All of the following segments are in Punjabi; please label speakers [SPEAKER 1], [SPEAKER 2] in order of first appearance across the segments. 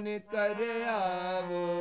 [SPEAKER 1] ਮੋਹਨ ਕਰ ਆਵੋ।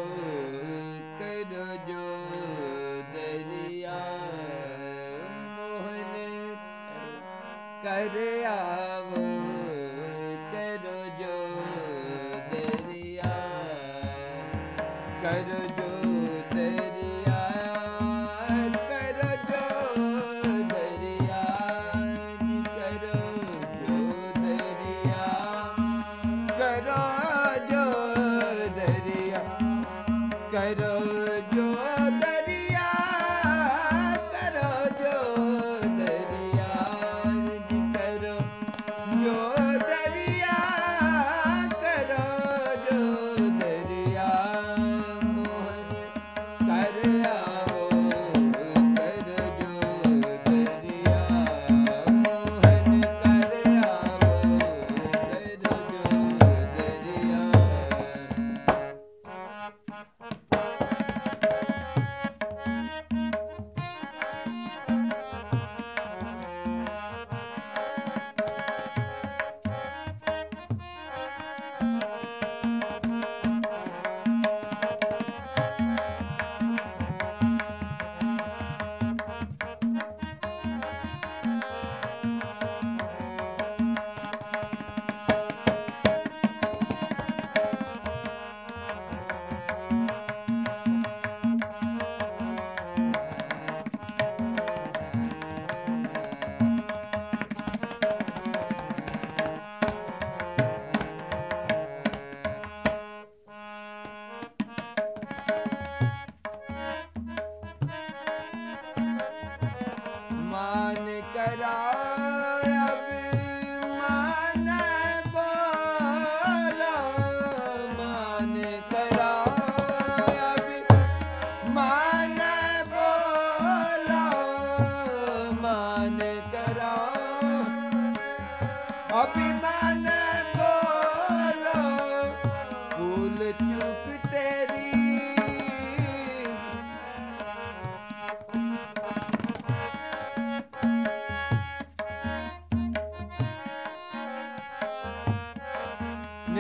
[SPEAKER 1] Celal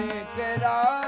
[SPEAKER 1] ਕਰਾ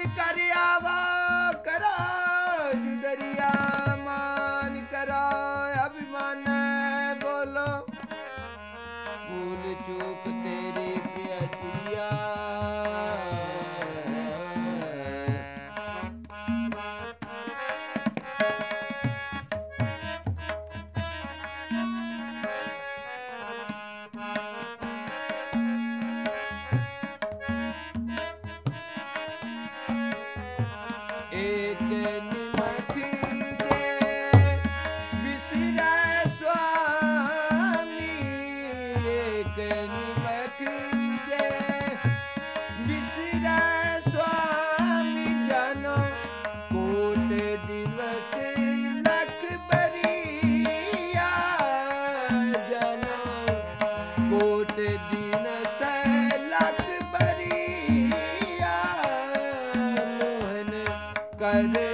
[SPEAKER 1] ಕಾಣಿಕಾರಿ कर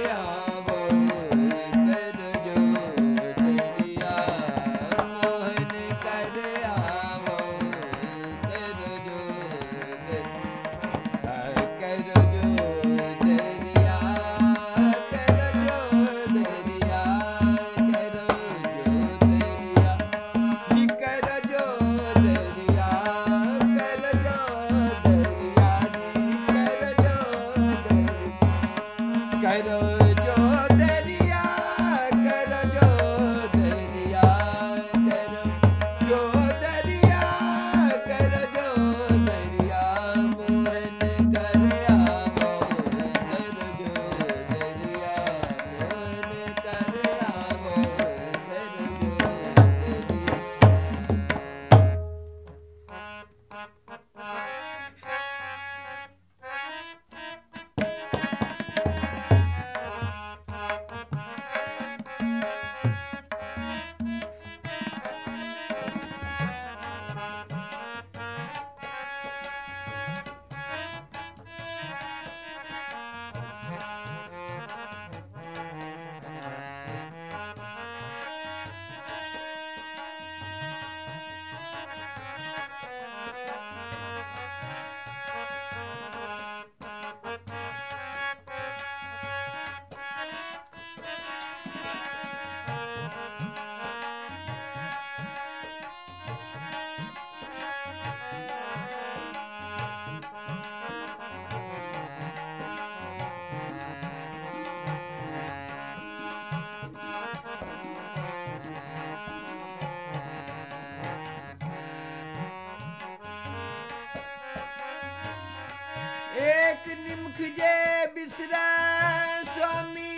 [SPEAKER 1] ਨਿਮਖਜੇ ਬਿਸਰੈ ਸੁਆਮੀ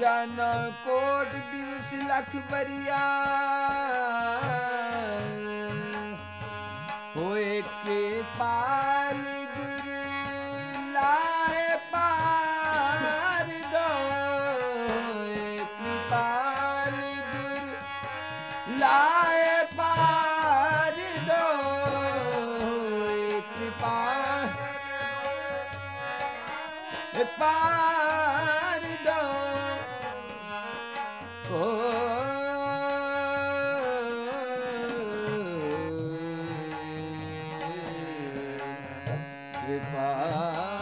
[SPEAKER 1] ਜਨ ਕੋਟ ਦਿਵਸ ਲਖ ਬਰੀਆ ਹੋਏ ਕਿਰਪਾ ah.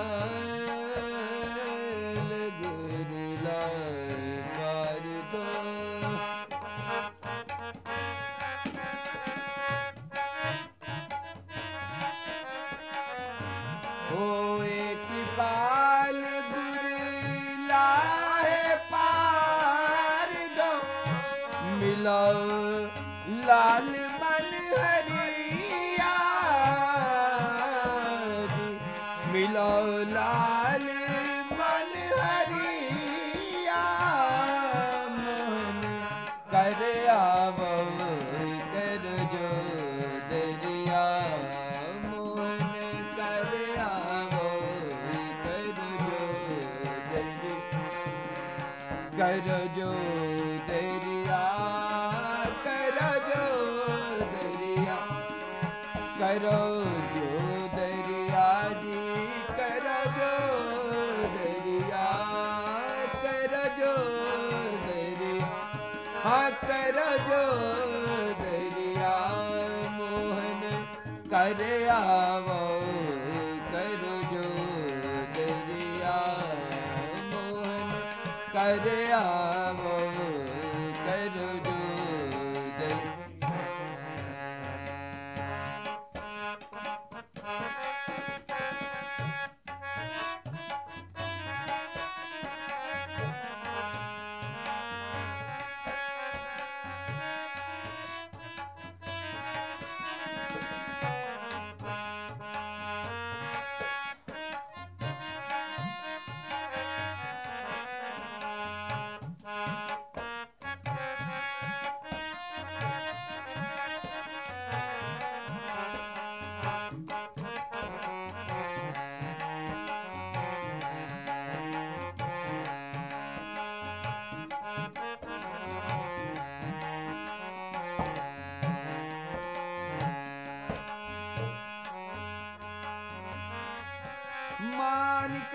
[SPEAKER 1] ਲੋ ਲਾਲ ਮਨ ਹਰੀਆ ਮਨ ਦਰਿਆ ਮਨ ਕਰ ਆਵੋ ਦਰਿਆ ਕਰ ਦਰਿਆ ਕਰ ਦਰਿਆ ਕਰੋ ਜੋ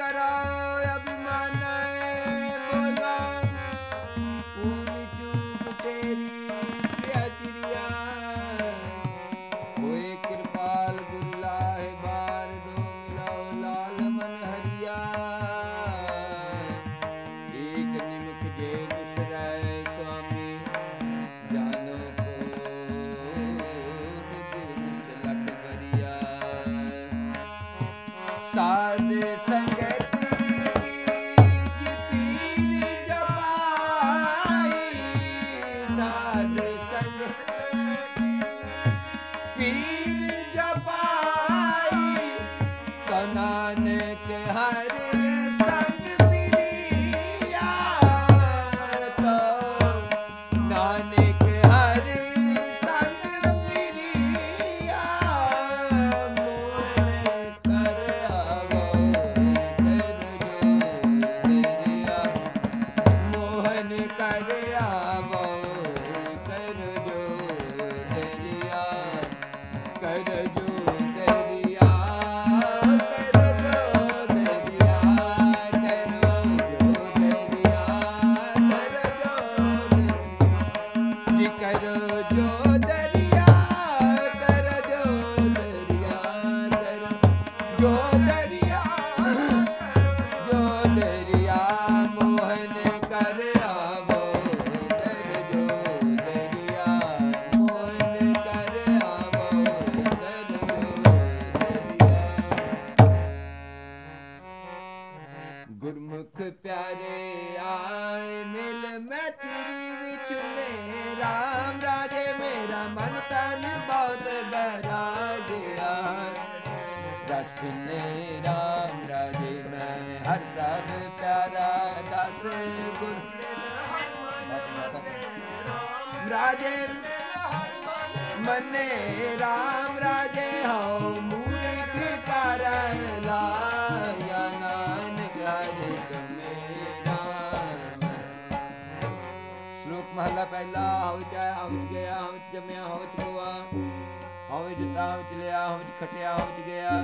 [SPEAKER 1] ਨਾਨਕ ਹਰ ਪ੍ਰਭ ਪਿਆਰਾ ਦਸ ਗੁਰ ਰਾਜੇ ਮਨੇ RAM ਰਾਜੇ ਹਉ, ਮੂਰਖ ਕਰ ਲਾਇਆ ਨਾਨਕ ਹਰਿ ਮੇਰਾ ਸ਼ਲੋਕ ਮਹਲਾ ਪਹਿਲਾ, ਹਉ ਚਾਹੇ ਹਉ ਗਿਆ, ਹਉ ਚ ਜੰਮਿਆ, ਹਉ ਚ ਹੋਆ ਹਉ ਚ ਦਿੱਤਾ, ਹਉ ਚ ਲਿਆ, ਹਉ ਖਟਿਆ, ਹਉ ਚ ਗਿਆ।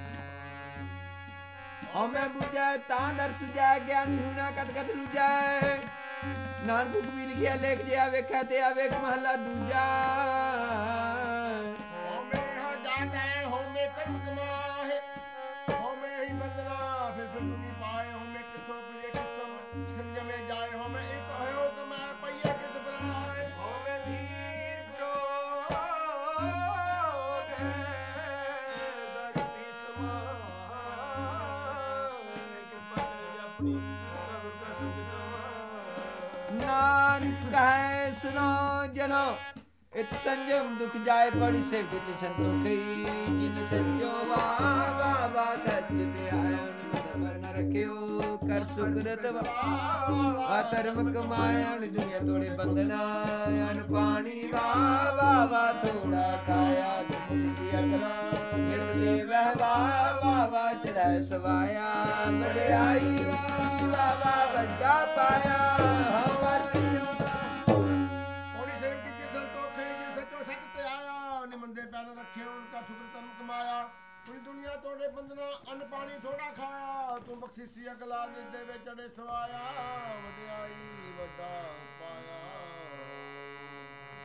[SPEAKER 1] ਹਉਮੈ 부ਜੈ ਤਾਂ ਦਰ ਸੁਜੈ ਗਿਆਨੀ ਹੁਣਾ ਕਤ ਕਤ ਲੁਜੈ ਨਾਨਕ ਕਬੀਰ ਲਿਖਿਆ, ਲੇਖ ਜਿਆ ਵੇਖੈ ਤੇ ਆਵੇਖ ਮਹਲਾ ਦੂਜਾ। ਕਹੈ ਸੁਨੋ ਜਨੋ, ਇਤ ਸੰਜਮ ਦੁਖ ਜਾਏ ਪੜੀ ਸੇ ਕਿਤ ਸੰਤੋਖਈ ਜਿਨ ਸੱਚੋ ਵਾ ਵਾ ਸੱਚ ਤੇ ਆਇਓ ਨਿਮਨ ਵਰਨ ਰਖਿਓ, ਕਰ ਸੁਕਰਤ ਵਾ। ਧਰਮ ਕਮਾਇਆ ਨੀ ਦੁਨੀਆ ਤੋੜੇ ਬੰਦਨਾ ਅਨ ਪਾਣੀ ਵਾ ਵਾ ਵਾ ਥੋੜਾ ਖਾਇਆ ਤੁਮ ਸਿਆ ਮਿਲ ਦੇ ਵਹਿ ਵਾ ਵਾ ਵਾ ਚੜੈ ਸਵਾਇਆ, ਵਡਿਆਈ ਵਾ ਵਾ ਵੱਡਾ ਪਾਇਆ।
[SPEAKER 2] ਦੁਨੀਆ ਤੋੜੇ ਬੰਦਨਾ, ਅੰਨ ਪਾਣੀ ਥੋੜਾ ਖਾ। ਤੂੰ ਬਖਸ਼ੀਸੀ ਅਗਲਾ ਜਿਸ ਦੇ ਵਿੱਚ ਚੜੇ ਸਵਾਇਆ ਵਡਿਆਈ ਵੱਡਾ।